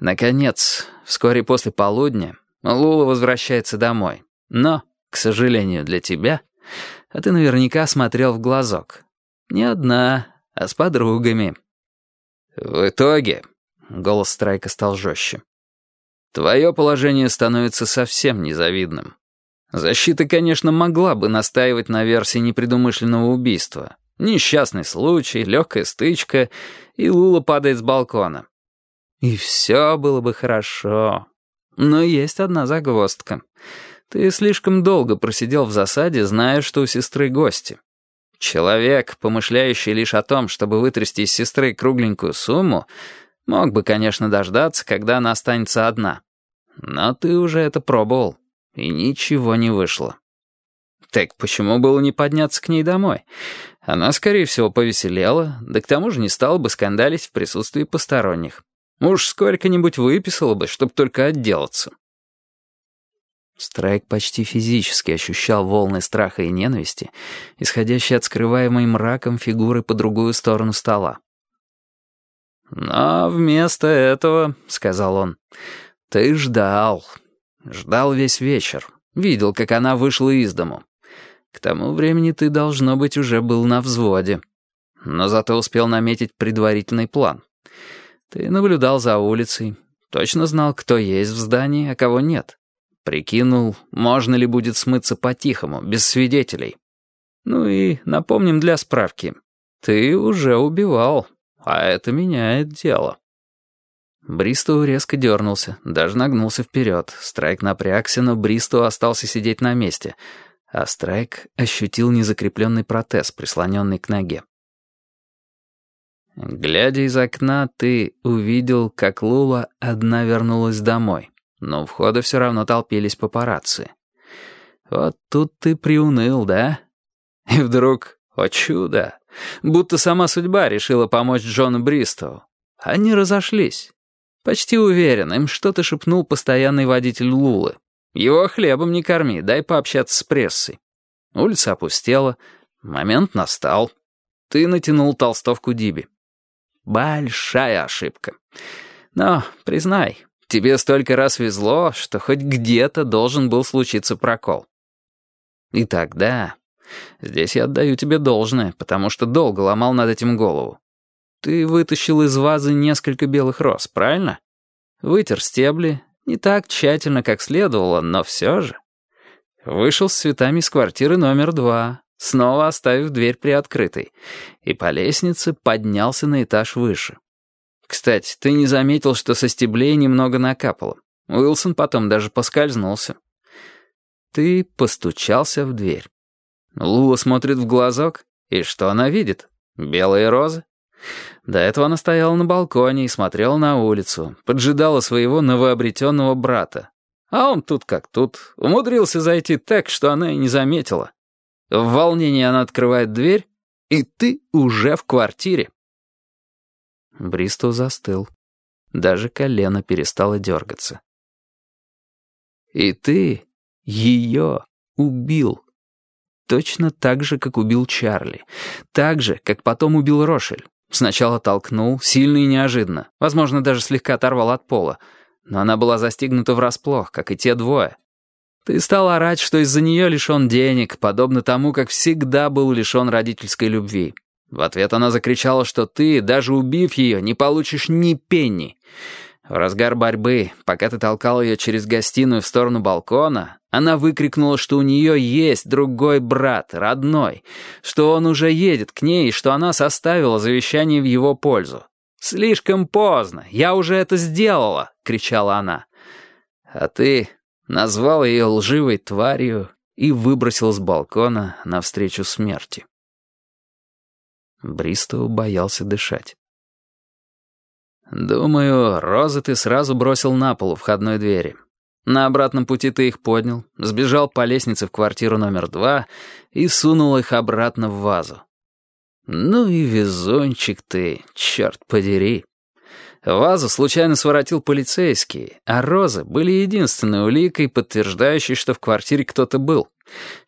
Наконец, вскоре после полудня, Лула возвращается домой. Но, к сожалению для тебя, а ты наверняка смотрел в глазок. Не одна, а с подругами. В итоге, голос Страйка стал жестче, твое положение становится совсем незавидным. Защита, конечно, могла бы настаивать на версии непредумышленного убийства. Несчастный случай, легкая стычка, и Лула падает с балкона. И все было бы хорошо. Но есть одна загвоздка. Ты слишком долго просидел в засаде, зная, что у сестры гости. Человек, помышляющий лишь о том, чтобы вытрясти из сестры кругленькую сумму, мог бы, конечно, дождаться, когда она останется одна. Но ты уже это пробовал, и ничего не вышло. Так почему было не подняться к ней домой? Она, скорее всего, повеселела, да к тому же не стала бы скандалить в присутствии посторонних. Уж сколько-нибудь выписала бы, чтобы только отделаться. Страйк почти физически ощущал волны страха и ненависти, исходящие от скрываемой мраком фигуры по другую сторону стола. «Но вместо этого, — сказал он, — ты ждал. Ждал весь вечер. Видел, как она вышла из дому. К тому времени ты, должно быть, уже был на взводе. Но зато успел наметить предварительный план. Ты наблюдал за улицей, точно знал, кто есть в здании, а кого нет. Прикинул, можно ли будет смыться по-тихому, без свидетелей. Ну и напомним для справки. Ты уже убивал, а это меняет дело. Бристоу резко дернулся, даже нагнулся вперед. Страйк напрягся, но Бристоу остался сидеть на месте, а Страйк ощутил незакрепленный протез, прислоненный к ноге. Глядя из окна, ты увидел, как Лула одна вернулась домой, но у входа все равно толпились папарацци. Вот тут ты приуныл, да? И вдруг, о чудо, будто сама судьба решила помочь Джону Бристоу. Они разошлись. Почти уверен, им что-то шепнул постоянный водитель Лулы. Его хлебом не корми, дай пообщаться с прессой. Улица опустела, момент настал. Ты натянул толстовку Диби. Большая ошибка. Но, признай, тебе столько раз везло, что хоть где-то должен был случиться прокол. И тогда... Здесь я отдаю тебе должное, потому что долго ломал над этим голову. Ты вытащил из вазы несколько белых роз, правильно? Вытер стебли, не так тщательно, как следовало, но все же. Вышел с цветами из квартиры номер два, снова оставив дверь приоткрытой, и по лестнице поднялся на этаж выше. Кстати, ты не заметил, что со стеблей немного накапало. Уилсон потом даже поскользнулся. Ты постучался в дверь. Лула смотрит в глазок, и что она видит? Белые розы? До этого она стояла на балконе и смотрела на улицу, поджидала своего новообретенного брата. А он тут как тут, умудрился зайти так, что она и не заметила. В волнении она открывает дверь, и ты уже в квартире. Бристоу застыл. Даже колено перестало дергаться. И ты ее убил. Точно так же, как убил Чарли. Так же, как потом убил Рошель. Сначала толкнул, сильно и неожиданно. Возможно, даже слегка оторвал от пола. Но она была застигнута врасплох, как и те двое. Ты стал орать, что из-за нее лишен денег, подобно тому, как всегда был лишен родительской любви. В ответ она закричала, что ты, даже убив ее, не получишь ни пенни. В разгар борьбы, пока ты толкал ее через гостиную в сторону балкона, она выкрикнула, что у нее есть другой брат, родной, что он уже едет к ней и что она составила завещание в его пользу. «Слишком поздно, я уже это сделала!» — кричала она. А ты назвал ее лживой тварью и выбросил с балкона навстречу смерти. Бристоу боялся дышать. «Думаю, розы ты сразу бросил на пол у входной двери. На обратном пути ты их поднял, сбежал по лестнице в квартиру номер два и сунул их обратно в вазу. Ну и везунчик ты, черт подери!» Вазу случайно своротил полицейский, а розы были единственной уликой, подтверждающей, что в квартире кто-то был.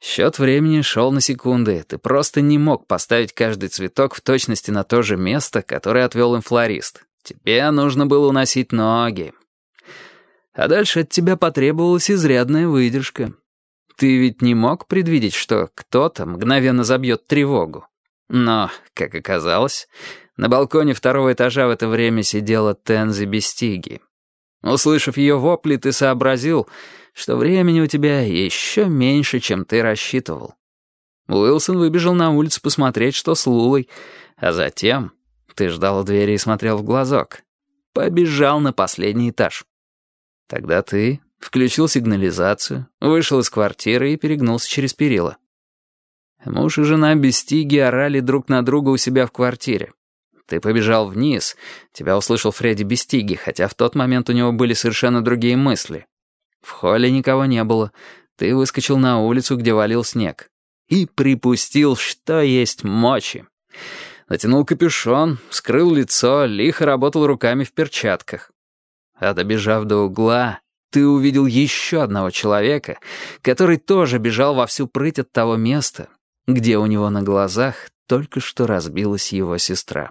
Счет времени шел на секунды. Ты просто не мог поставить каждый цветок в точности на то же место, которое отвел им флорист. Тебе нужно было уносить ноги. А дальше от тебя потребовалась изрядная выдержка. Ты ведь не мог предвидеть, что кто-то мгновенно забьет тревогу. Но, как оказалось, на балконе второго этажа в это время сидела Тензи Бестиги. Услышав ее вопли, ты сообразил, что времени у тебя еще меньше, чем ты рассчитывал. Уилсон выбежал на улицу посмотреть, что с Лулой, а затем ты ждал у двери и смотрел в глазок. Побежал на последний этаж. Тогда ты включил сигнализацию, вышел из квартиры и перегнулся через перила. Муж и жена без стиги орали друг на друга у себя в квартире. Ты побежал вниз, тебя услышал Фредди Бестиги, хотя в тот момент у него были совершенно другие мысли. В холле никого не было. Ты выскочил на улицу, где валил снег. И припустил, что есть мочи. Натянул капюшон, скрыл лицо, лихо работал руками в перчатках. А добежав до угла, ты увидел еще одного человека, который тоже бежал во всю прыть от того места, где у него на глазах только что разбилась его сестра.